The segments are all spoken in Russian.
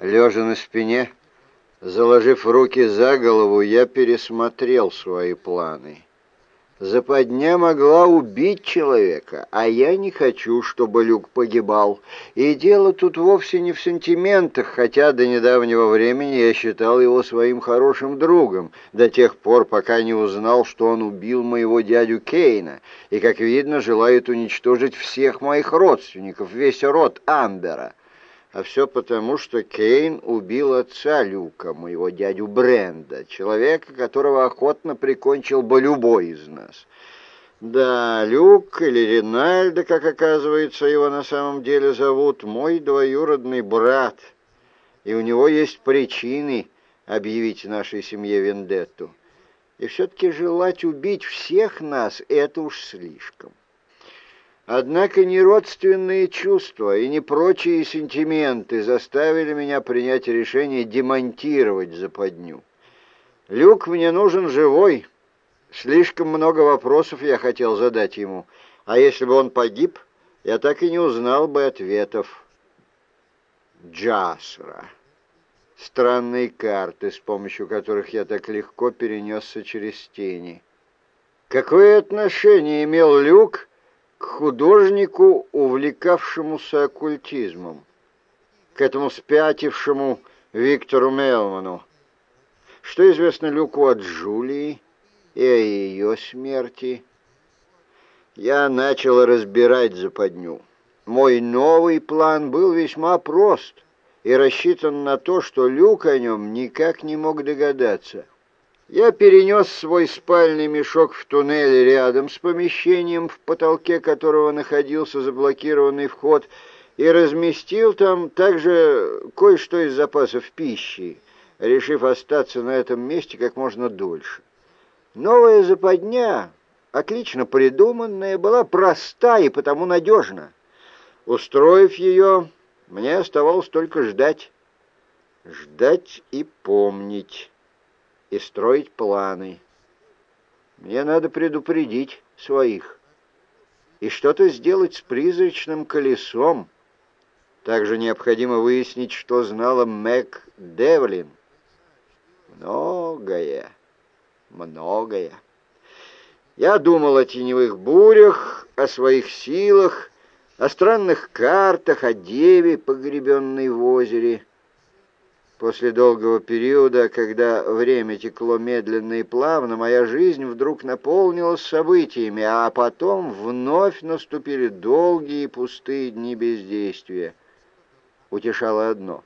Лежа на спине, заложив руки за голову, я пересмотрел свои планы. Западня могла убить человека, а я не хочу, чтобы Люк погибал. И дело тут вовсе не в сантиментах, хотя до недавнего времени я считал его своим хорошим другом, до тех пор, пока не узнал, что он убил моего дядю Кейна, и, как видно, желает уничтожить всех моих родственников, весь род Амбера. А все потому, что Кейн убил отца Люка, моего дядю Бренда, человека, которого охотно прикончил бы любой из нас. Да, Люк или Ринальдо, как оказывается, его на самом деле зовут, мой двоюродный брат, и у него есть причины объявить нашей семье вендетту. И все-таки желать убить всех нас — это уж слишком. Однако не родственные чувства и не прочие сентименты заставили меня принять решение демонтировать западню. Люк мне нужен живой. Слишком много вопросов я хотел задать ему, а если бы он погиб, я так и не узнал бы ответов. Джасра. Странные карты, с помощью которых я так легко перенесся через тени. Какое отношение имел Люк художнику, увлекавшемуся оккультизмом, к этому спятившему Виктору Мелману. Что известно Люку от Джулии и о ее смерти? Я начал разбирать западню. Мой новый план был весьма прост и рассчитан на то, что Люк о нем никак не мог догадаться. Я перенес свой спальный мешок в туннель рядом с помещением, в потолке которого находился заблокированный вход, и разместил там также кое-что из запасов пищи, решив остаться на этом месте как можно дольше. Новая западня, отлично придуманная, была проста и потому надежна. Устроив ее, мне оставалось только ждать. Ждать и помнить и строить планы. Мне надо предупредить своих и что-то сделать с призрачным колесом. Также необходимо выяснить, что знала Мэг Девлин. Многое, многое. Я думал о теневых бурях, о своих силах, о странных картах, о деве, погребенной в озере, После долгого периода, когда время текло медленно и плавно, моя жизнь вдруг наполнилась событиями, а потом вновь наступили долгие и пустые дни бездействия. Утешало одно.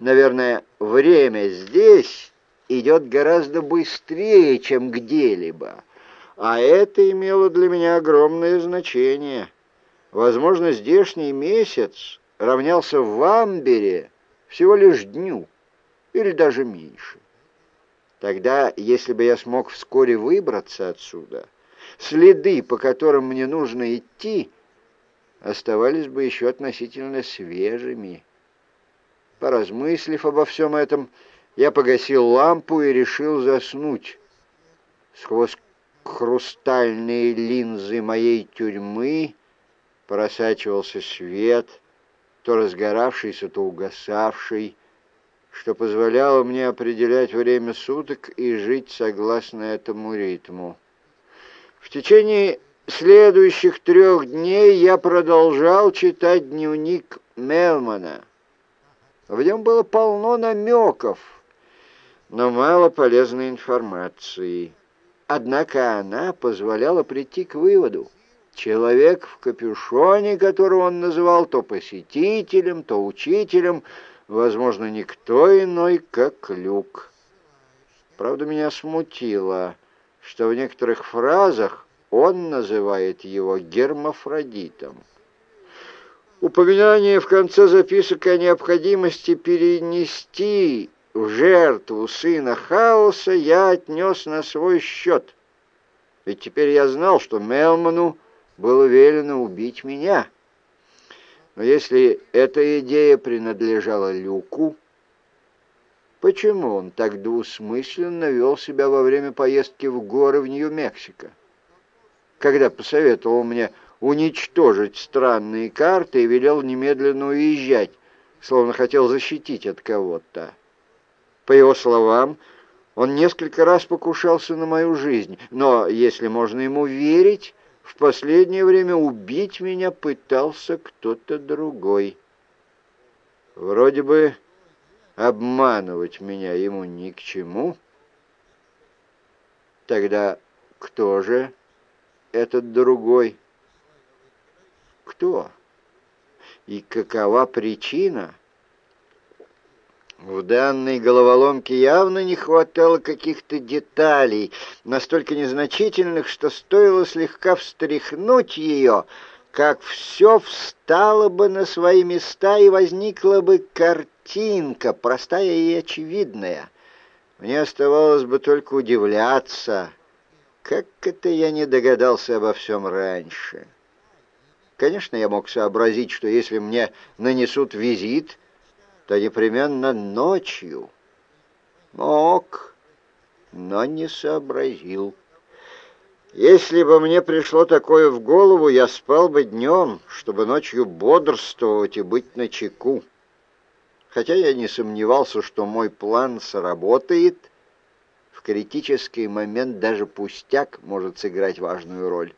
Наверное, время здесь идет гораздо быстрее, чем где-либо, а это имело для меня огромное значение. Возможно, здешний месяц равнялся в Амбере — всего лишь дню или даже меньше. Тогда, если бы я смог вскоре выбраться отсюда, следы, по которым мне нужно идти, оставались бы еще относительно свежими. Поразмыслив обо всем этом, я погасил лампу и решил заснуть. Сквозь хрустальные линзы моей тюрьмы просачивался свет — то разгоравшийся, то угасавший, что позволяло мне определять время суток и жить согласно этому ритму. В течение следующих трех дней я продолжал читать дневник Мелмана. В нем было полно намеков, но мало полезной информации. Однако она позволяла прийти к выводу, Человек в капюшоне, которого он называл то посетителем, то учителем, возможно, никто иной, как Люк. Правда, меня смутило, что в некоторых фразах он называет его гермафродитом. Упоминание в конце записок о необходимости перенести в жертву сына хаоса я отнес на свой счет. Ведь теперь я знал, что Мелману было велено убить меня. Но если эта идея принадлежала Люку, почему он так двусмысленно вел себя во время поездки в горы в Нью-Мексико? Когда посоветовал мне уничтожить странные карты и велел немедленно уезжать, словно хотел защитить от кого-то. По его словам, он несколько раз покушался на мою жизнь, но, если можно ему верить, в последнее время убить меня пытался кто-то другой. Вроде бы обманывать меня ему ни к чему. Тогда кто же этот другой? Кто? И какова причина? В данной головоломке явно не хватало каких-то деталей, настолько незначительных, что стоило слегка встряхнуть ее, как все встало бы на свои места и возникла бы картинка, простая и очевидная. Мне оставалось бы только удивляться, как это я не догадался обо всем раньше. Конечно, я мог сообразить, что если мне нанесут визит — то непременно ночью. Мог, но не сообразил. Если бы мне пришло такое в голову, я спал бы днем, чтобы ночью бодрствовать и быть начеку. Хотя я не сомневался, что мой план сработает, в критический момент даже пустяк может сыграть важную роль.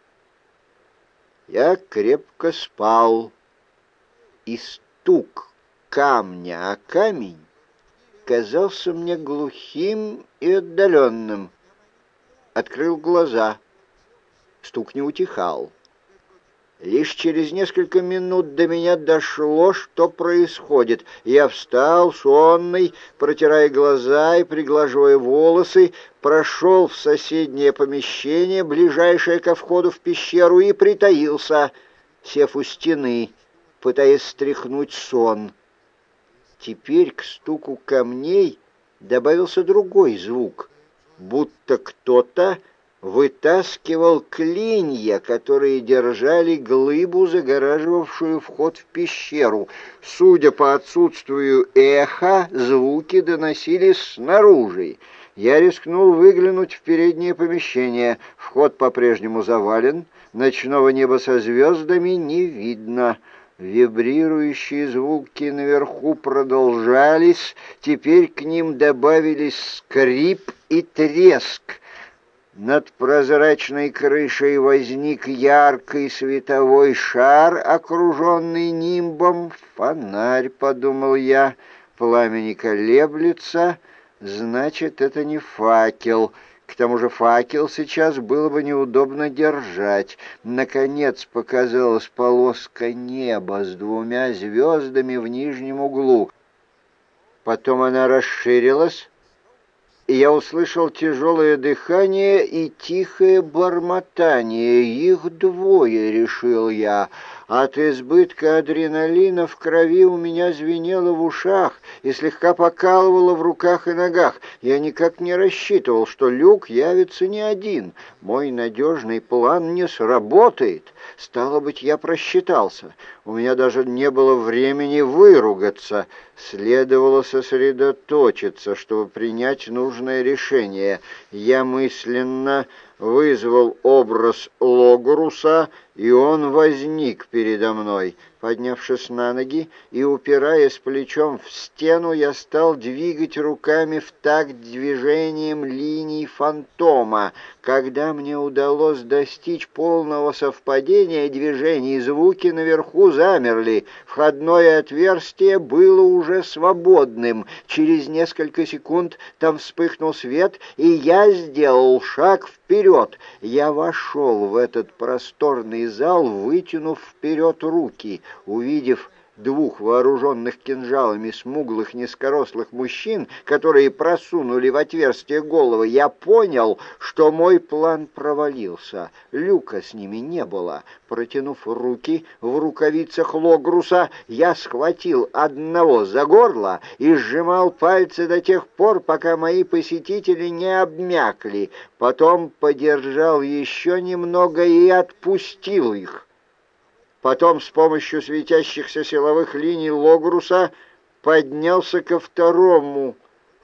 Я крепко спал, и стук камня, а камень казался мне глухим и отдаленным. Открыл глаза. Стук не утихал. Лишь через несколько минут до меня дошло, что происходит. Я встал, сонный, протирая глаза и приглаживая волосы, прошел в соседнее помещение, ближайшее ко входу в пещеру, и притаился, сев у стены, пытаясь стряхнуть сон. Теперь к стуку камней добавился другой звук, будто кто-то вытаскивал клинья, которые держали глыбу, загораживавшую вход в пещеру. Судя по отсутствию эха, звуки доносились снаружи. Я рискнул выглянуть в переднее помещение. Вход по-прежнему завален, ночного неба со звездами не видно. Вибрирующие звуки наверху продолжались, теперь к ним добавились скрип и треск. Над прозрачной крышей возник яркий световой шар, окруженный нимбом. «Фонарь», — подумал я, — «пламя не колеблется, значит, это не факел». К тому же факел сейчас было бы неудобно держать. Наконец показалась полоска неба с двумя звездами в нижнем углу. Потом она расширилась, и я услышал тяжелое дыхание и тихое бормотание. Их двое, решил я, — от избытка адреналина в крови у меня звенело в ушах и слегка покалывало в руках и ногах. Я никак не рассчитывал, что люк явится не один. Мой надежный план не сработает. Стало быть, я просчитался. У меня даже не было времени выругаться. Следовало сосредоточиться, чтобы принять нужное решение. Я мысленно вызвал образ Логруса, и он возник передо мной. Поднявшись на ноги и упираясь плечом в стену, я стал двигать руками в такт движением линий фантома. Когда мне удалось достичь полного совпадения движений, звуки наверху замерли. Входное отверстие было уже свободным. Через несколько секунд там вспыхнул свет, и я сделал шаг вперед. Я вошел в этот просторный зал, вытянув вперед руки. Увидев двух вооруженных кинжалами смуглых низкорослых мужчин, которые просунули в отверстие головы, я понял, что мой план провалился. Люка с ними не было. Протянув руки в рукавицах Логруса, я схватил одного за горло и сжимал пальцы до тех пор, пока мои посетители не обмякли. Потом подержал еще немного и отпустил их. Потом с помощью светящихся силовых линий Логруса поднялся ко второму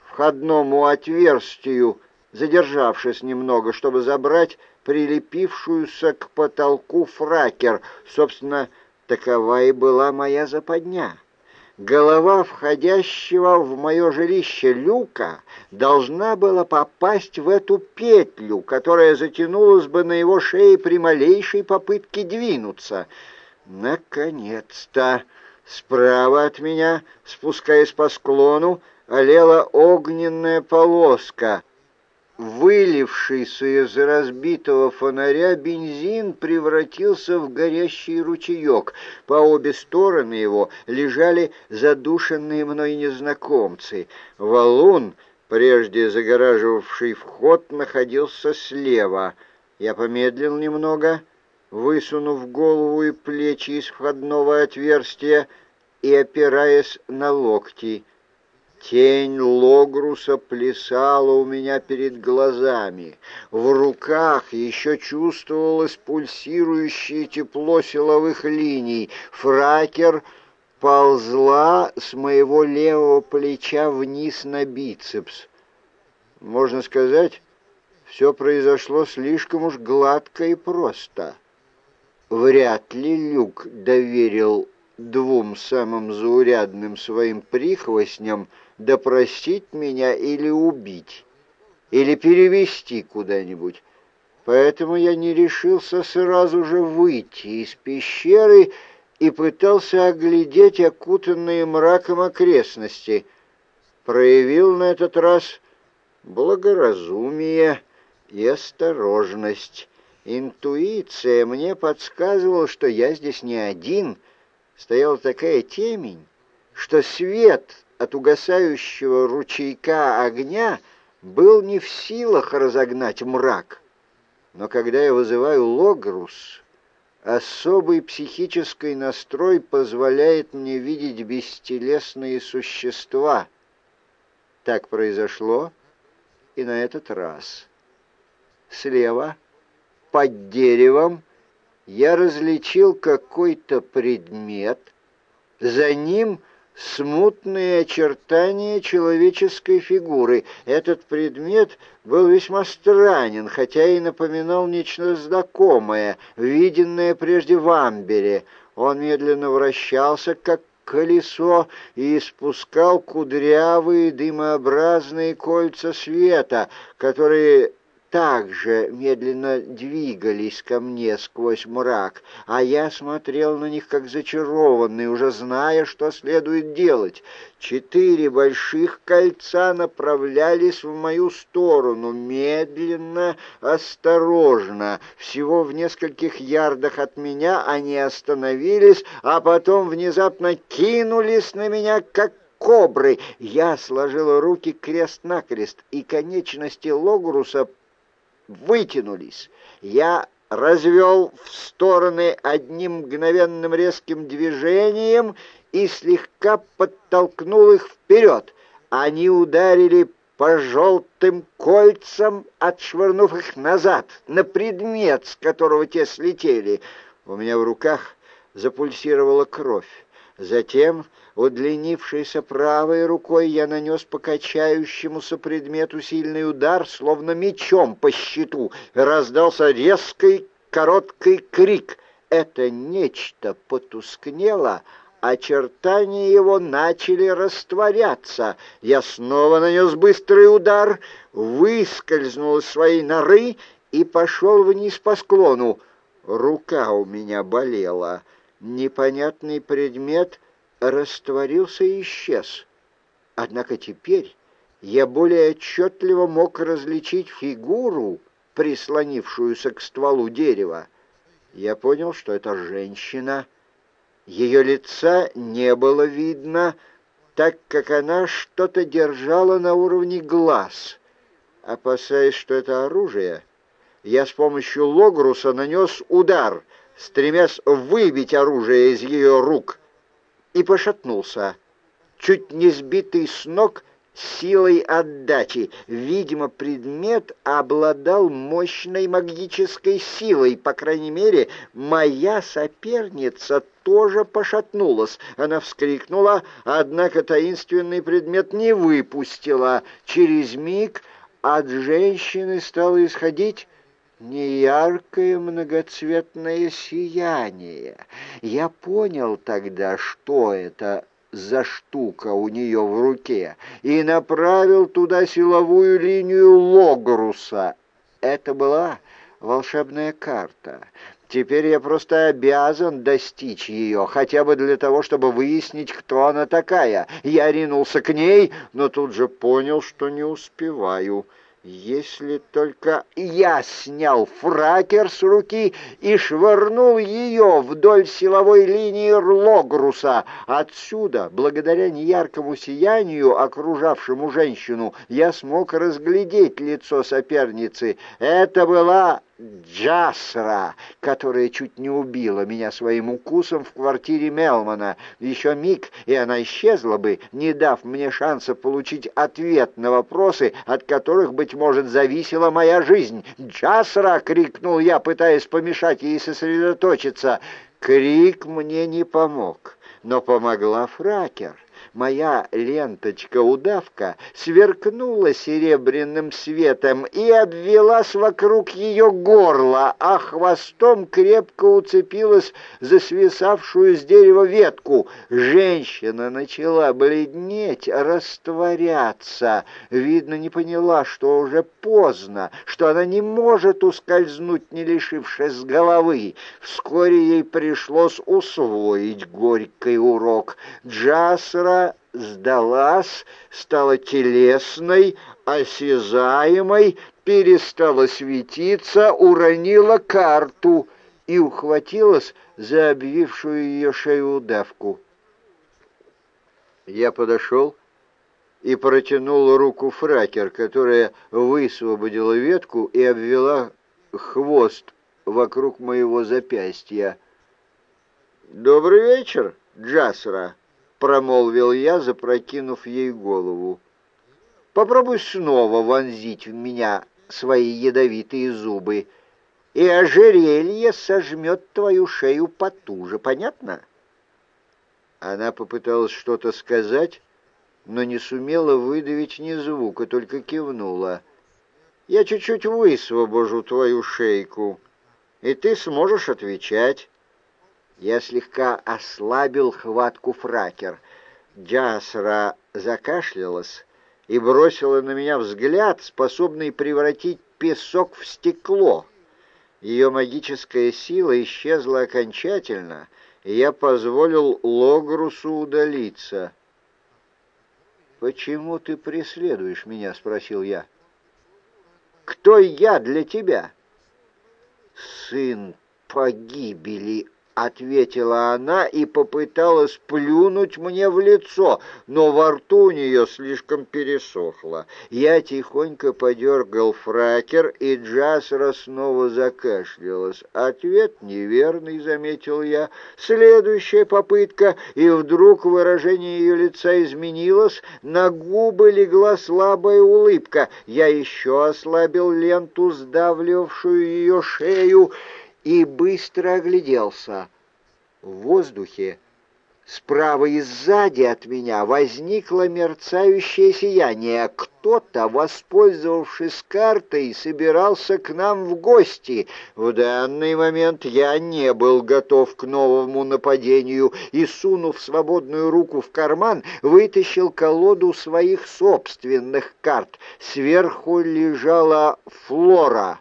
входному отверстию, задержавшись немного, чтобы забрать прилепившуюся к потолку фракер. Собственно, такова и была моя западня. голова входящего в мое жилище люка должна была попасть в эту петлю, которая затянулась бы на его шее при малейшей попытке двинуться. Наконец-то! Справа от меня, спускаясь по склону, олела огненная полоска. Вылившийся из разбитого фонаря бензин превратился в горящий ручеек. По обе стороны его лежали задушенные мной незнакомцы. Валун, прежде загораживавший вход, находился слева. Я помедлил немного, высунув голову и плечи из входного отверстия и опираясь на локти. Тень Логруса плясала у меня перед глазами. В руках еще чувствовалось пульсирующее тепло силовых линий. Фракер ползла с моего левого плеча вниз на бицепс. Можно сказать, все произошло слишком уж гладко и просто. Вряд ли Люк доверил двум самым заурядным своим прихвостням допросить меня или убить, или перевести куда-нибудь. Поэтому я не решился сразу же выйти из пещеры и пытался оглядеть окутанные мраком окрестности. Проявил на этот раз благоразумие и осторожность. Интуиция мне подсказывала, что я здесь не один. Стояла такая темень, что свет от угасающего ручейка огня был не в силах разогнать мрак. Но когда я вызываю логрус, особый психический настрой позволяет мне видеть бестелесные существа. Так произошло и на этот раз. Слева, под деревом, я различил какой-то предмет, за ним — смутные очертания человеческой фигуры. Этот предмет был весьма странен, хотя и напоминал нечто знакомое, виденное прежде в амбере. Он медленно вращался, как колесо, и испускал кудрявые дымообразные кольца света, которые также медленно двигались ко мне сквозь мрак, а я смотрел на них как зачарованный, уже зная, что следует делать. Четыре больших кольца направлялись в мою сторону, медленно, осторожно. Всего в нескольких ярдах от меня они остановились, а потом внезапно кинулись на меня, как кобры. Я сложила руки крест-накрест, и конечности Логруса вытянулись. Я развел в стороны одним мгновенным резким движением и слегка подтолкнул их вперед. Они ударили по желтым кольцам, отшвырнув их назад, на предмет, с которого те слетели. У меня в руках запульсировала кровь. Затем, удлинившейся правой рукой, я нанес по качающемуся предмету сильный удар, словно мечом по щиту. Раздался резкий короткий крик. Это нечто потускнело, очертания его начали растворяться. Я снова нанес быстрый удар, выскользнул из своей норы и пошел вниз по склону. Рука у меня болела непонятный предмет растворился и исчез. Однако теперь я более отчетливо мог различить фигуру, прислонившуюся к стволу дерева. Я понял, что это женщина. Ее лица не было видно, так как она что-то держала на уровне глаз. Опасаясь, что это оружие, я с помощью логруса нанес удар — стремясь выбить оружие из ее рук, и пошатнулся, чуть не сбитый с ног силой отдачи. Видимо, предмет обладал мощной магической силой. По крайней мере, моя соперница тоже пошатнулась. Она вскрикнула, однако таинственный предмет не выпустила. Через миг от женщины стало исходить неяркое многоцветное сияние. Я понял тогда, что это за штука у нее в руке и направил туда силовую линию Логруса. Это была волшебная карта. Теперь я просто обязан достичь ее, хотя бы для того, чтобы выяснить, кто она такая. Я ринулся к ней, но тут же понял, что не успеваю. Если только я снял фракер с руки и швырнул ее вдоль силовой линии Логруса. Отсюда, благодаря неяркому сиянию, окружавшему женщину, я смог разглядеть лицо соперницы. Это была Джасра, которая чуть не убила меня своим укусом в квартире Мелмана. Еще миг, и она исчезла бы, не дав мне шанса получить ответ на вопросы, от которых, быть может, зависела моя жизнь. «Джасра!» — крикнул я, пытаясь помешать ей сосредоточиться. Крик мне не помог, но помогла Фракер моя ленточка-удавка сверкнула серебряным светом и обвелась вокруг ее горла, а хвостом крепко уцепилась за свисавшую с дерева ветку. Женщина начала бледнеть, растворяться. Видно, не поняла, что уже поздно, что она не может ускользнуть, не лишившись головы. Вскоре ей пришлось усвоить горький урок. Джасра сдалась, стала телесной, осязаемой, перестала светиться, уронила карту и ухватилась за обвившую ее шею удавку. Я подошел и протянул руку фракер, которая высвободила ветку и обвела хвост вокруг моего запястья. «Добрый вечер, Джасра!» — промолвил я, запрокинув ей голову. «Попробуй снова вонзить в меня свои ядовитые зубы, и ожерелье сожмет твою шею потуже, понятно?» Она попыталась что-то сказать, но не сумела выдавить ни звука, только кивнула. «Я чуть-чуть высвобожу твою шейку, и ты сможешь отвечать». Я слегка ослабил хватку фракер. Джасра закашлялась и бросила на меня взгляд, способный превратить песок в стекло. Ее магическая сила исчезла окончательно, и я позволил Логрусу удалиться. «Почему ты преследуешь меня?» — спросил я. «Кто я для тебя?» «Сын погибели ответила она и попыталась плюнуть мне в лицо, но во рту у нее слишком пересохло. Я тихонько подергал фракер, и Джасра снова закашлялась. Ответ неверный, заметил я. Следующая попытка, и вдруг выражение ее лица изменилось, на губы легла слабая улыбка. Я еще ослабил ленту, сдавливавшую ее шею, и быстро огляделся. В воздухе справа и сзади от меня возникло мерцающее сияние. Кто-то, воспользовавшись картой, собирался к нам в гости. В данный момент я не был готов к новому нападению и, сунув свободную руку в карман, вытащил колоду своих собственных карт. Сверху лежала флора.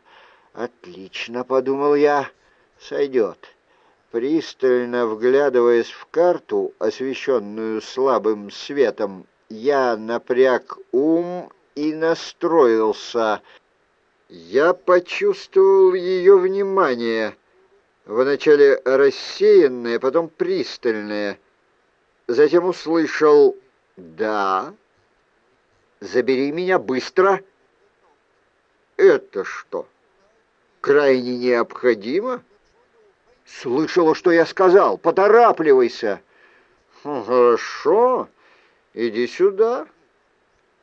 «Отлично», — подумал я, — «сойдет». Пристально вглядываясь в карту, освещенную слабым светом, я напряг ум и настроился. Я почувствовал ее внимание, вначале рассеянное, потом пристальное. Затем услышал «Да». «Забери меня быстро!» «Это что?» крайне необходимо? Слышала, что я сказал. Поторапливайся. Хорошо. Иди сюда.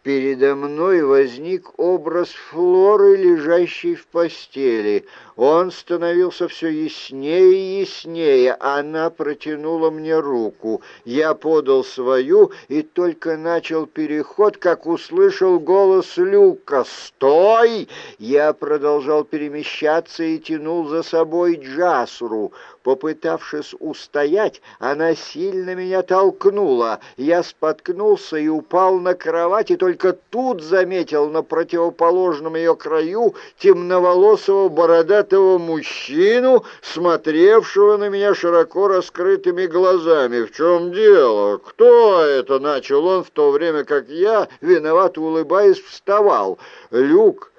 Передо мной возник образ Флоры, лежащей в постели. Он становился все яснее и яснее. Она протянула мне руку. Я подал свою и только начал переход, как услышал голос Люка. «Стой!» Я продолжал перемещаться и тянул за собой Джасру. Попытавшись устоять, она сильно меня толкнула. Я споткнулся и упал на кровать, и только тут заметил на противоположном ее краю темноволосого бородатого мужчину, смотревшего на меня широко раскрытыми глазами. «В чем дело? Кто это?» — начал он в то время, как я, виновато улыбаясь, вставал. Люк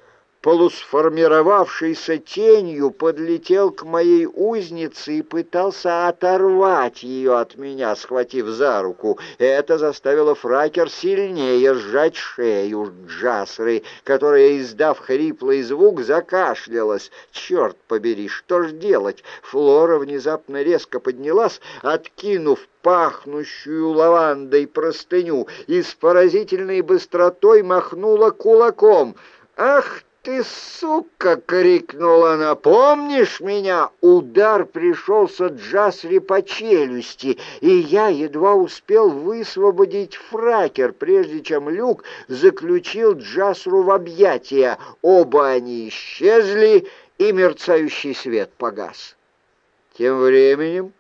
полусформировавшийся тенью, подлетел к моей узнице и пытался оторвать ее от меня, схватив за руку. Это заставило Фракер сильнее сжать шею Джасры, которая, издав хриплый звук, закашлялась. «Черт побери, что ж делать?» Флора внезапно резко поднялась, откинув пахнущую лавандой простыню и с поразительной быстротой махнула кулаком. «Ах ты, сука!» — крикнула она. «Помнишь меня?» Удар пришелся Джасри по челюсти, и я едва успел высвободить фракер, прежде чем Люк заключил Джасру в объятия. Оба они исчезли, и мерцающий свет погас. Тем временем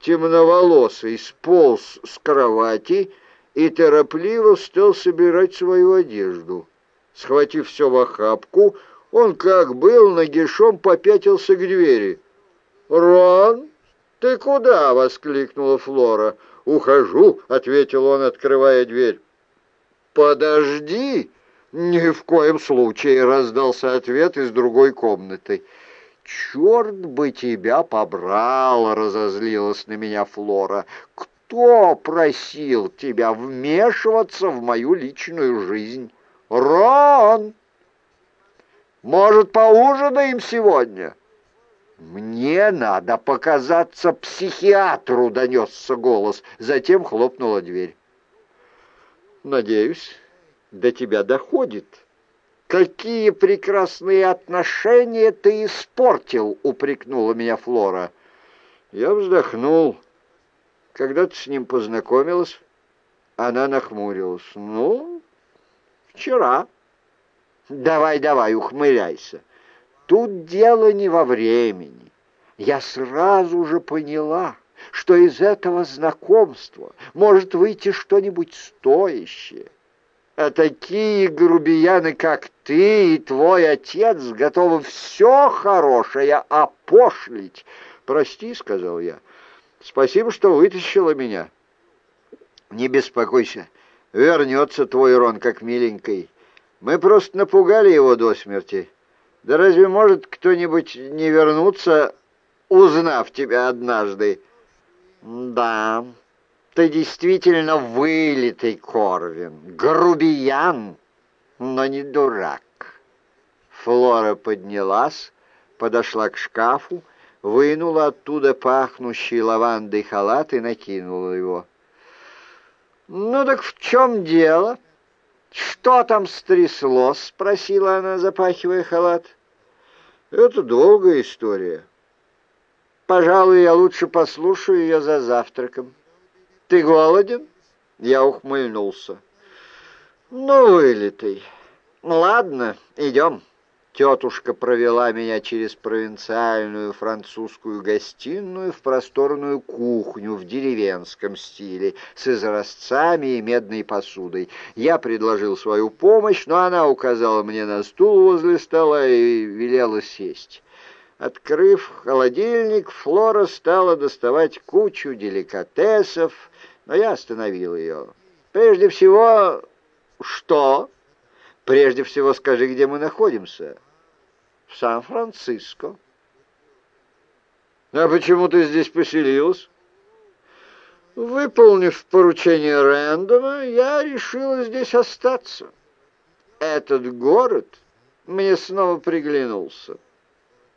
темноволосый сполз с кровати и торопливо стал собирать свою одежду. Схватив все в охапку, он, как был, нагишом попятился к двери. «Рон, ты куда?» — воскликнула Флора. «Ухожу», — ответил он, открывая дверь. «Подожди!» «Ни в коем случае!» — раздался ответ из другой комнаты. «Черт бы тебя побрал!» — разозлилась на меня Флора. «Кто просил тебя вмешиваться в мою личную жизнь?» «Рон! Может, поужинаем сегодня?» «Мне надо показаться психиатру», — донесся голос. Затем хлопнула дверь. «Надеюсь, до тебя доходит. Какие прекрасные отношения ты испортил!» — упрекнула меня Флора. Я вздохнул. Когда ты с ним познакомилась, она нахмурилась. «Ну, Вчера. Давай, давай, ухмыляйся. Тут дело не во времени. Я сразу же поняла, что из этого знакомства может выйти что-нибудь стоящее. А такие грубияны, как ты и твой отец, готовы все хорошее опошлить. «Прости», — сказал я, — «спасибо, что вытащила меня». «Не беспокойся, вернется твой Рон как миленький. Мы просто напугали его до смерти. Да разве может кто-нибудь не вернуться, узнав тебя однажды? Да, ты действительно вылитый Корвин, грубиян, но не дурак. Флора поднялась, подошла к шкафу, вынула оттуда пахнущий лавандой халат и накинула его. «Ну так в чем дело? Что там стряслось?» — спросила она, запахивая халат. «Это долгая история. Пожалуй, я лучше послушаю ее за завтраком. Ты голоден?» Я ухмыльнулся. «Ну, вылитый. Ладно, идем». Тетушка провела меня через провинциальную французскую гостиную в просторную кухню в деревенском стиле с изразцами и медной посудой. Я предложил свою помощь, но она указала мне на стул возле стола и велела сесть. Открыв холодильник, Флора стала доставать кучу деликатесов, но я остановил ее. «Прежде всего, что?» «Прежде всего скажи, где мы находимся» в Сан-Франциско. А почему ты здесь поселилась? Выполнив поручение Рэндома, я решила здесь остаться. Этот город мне снова приглянулся.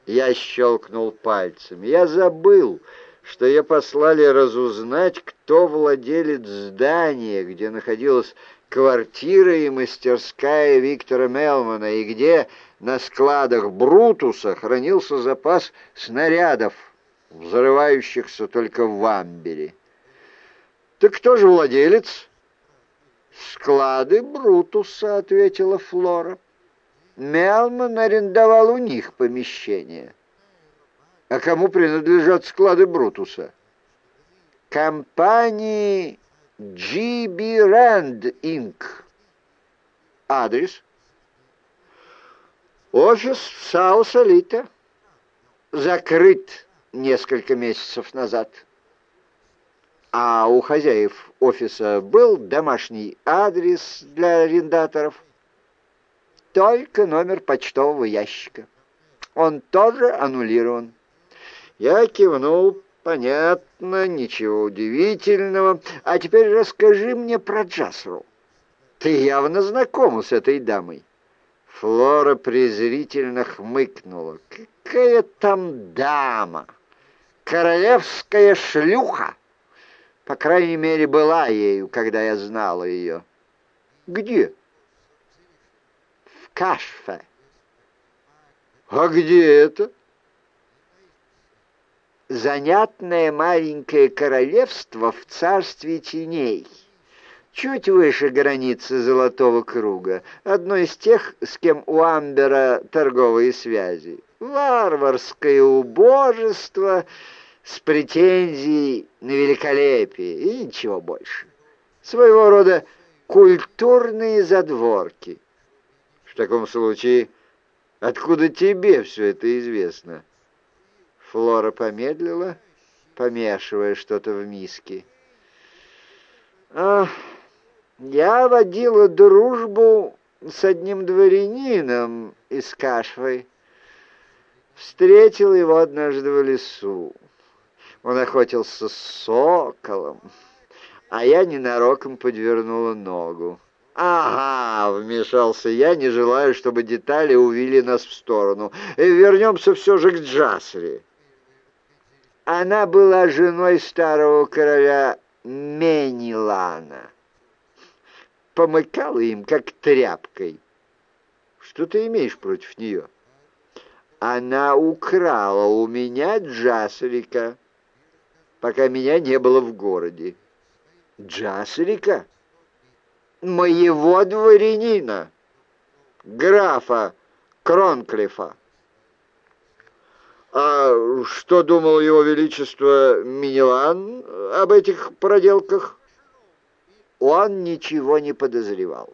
Я щелкнул пальцем. Я забыл, что я послали разузнать, кто владелец здания, где находилась квартира и мастерская Виктора Мелмана, и где на складах Брутуса хранился запас снарядов, взрывающихся только в Амбере. «Так кто же владелец?» «Склады Брутуса», — ответила Флора. Мелман арендовал у них помещение. А кому принадлежат склады Брутуса? Компании GB Rand Inc. Адрес? Офис Саус-Элита. Закрыт несколько месяцев назад. А у хозяев офиса был домашний адрес для арендаторов? Только номер почтового ящика. Он тоже аннулирован. Я кивнул. Понятно, ничего удивительного. А теперь расскажи мне про Джасру. Ты явно знакома с этой дамой. Флора презрительно хмыкнула. Какая там дама? Королевская шлюха. По крайней мере, была ею, когда я знала ее. Где? В Кашфе. А где это? Занятное маленькое королевство в царстве теней. Чуть выше границы Золотого Круга. Одно из тех, с кем у Амбера торговые связи. Варварское убожество с претензией на великолепие и ничего больше. Своего рода культурные задворки. В таком случае, откуда тебе все это известно? Флора помедлила, помешивая что-то в миске. «Ах, я водила дружбу с одним дворянином из Кашвы. Встретил его однажды в лесу. Он охотился с соколом, а я ненароком подвернула ногу. «Ага», — вмешался я, не желаю, чтобы детали увели нас в сторону. «Вернемся все же к Джасри». Она была женой старого короля Менилана. Помыкала им, как тряпкой. Что ты имеешь против нее? Она украла у меня Джасрика пока меня не было в городе. Джасрика? Моего дворянина, графа Кронклифа. А что думал его величество Минилан об этих проделках? Он ничего не подозревал.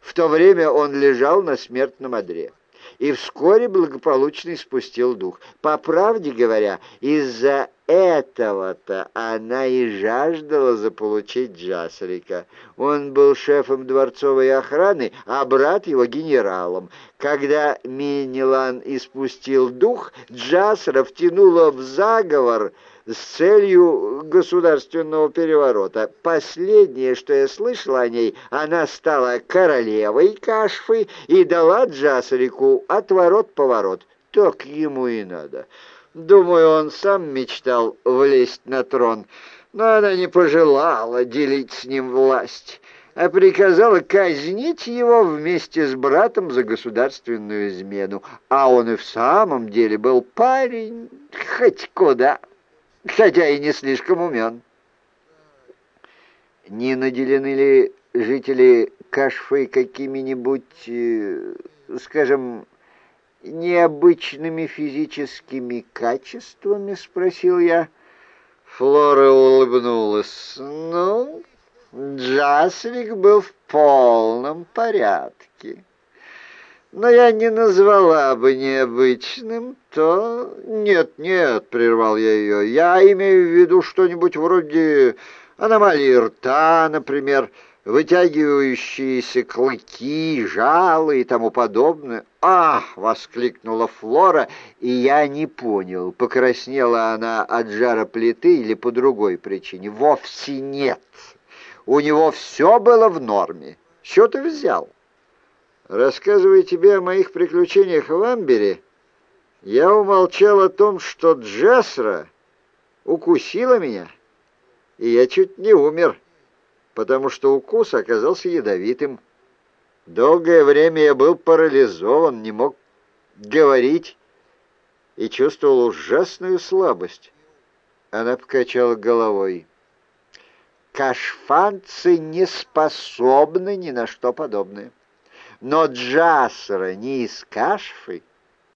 В то время он лежал на смертном одре и вскоре благополучно испустил дух. По правде говоря, из-за этого-то она и жаждала заполучить Джасрика. Он был шефом дворцовой охраны, а брат его генералом. Когда Минилан испустил дух, Джасра втянула в заговор с целью государственного переворота. Последнее, что я слышала о ней, она стала королевой Кашфы и дала Джасрику отворот-поворот. Так ему и надо. Думаю, он сам мечтал влезть на трон, но она не пожелала делить с ним власть, а приказала казнить его вместе с братом за государственную измену. А он и в самом деле был парень хоть куда, хотя и не слишком умен. Не наделены ли жители Кашфы какими-нибудь, э, скажем, необычными физическими качествами?» — спросил я. Флора улыбнулась. «Ну, Джасвик был в полном порядке. Но я не назвала бы необычным то...» «Нет, нет», — прервал я ее, — «я имею в виду что-нибудь вроде аномалии рта, например» вытягивающиеся клыки, жалы и тому подобное. «Ах!» — воскликнула Флора, и я не понял, покраснела она от жара плиты или по другой причине. «Вовсе нет! У него все было в норме. Что ты взял?» Рассказывая тебе о моих приключениях в Амбере, я умолчал о том, что Джасра укусила меня, и я чуть не умер» потому что укус оказался ядовитым. Долгое время я был парализован, не мог говорить и чувствовал ужасную слабость. Она покачала головой. Кашфанцы не способны ни на что подобное. Но Джасра не из Кашфы —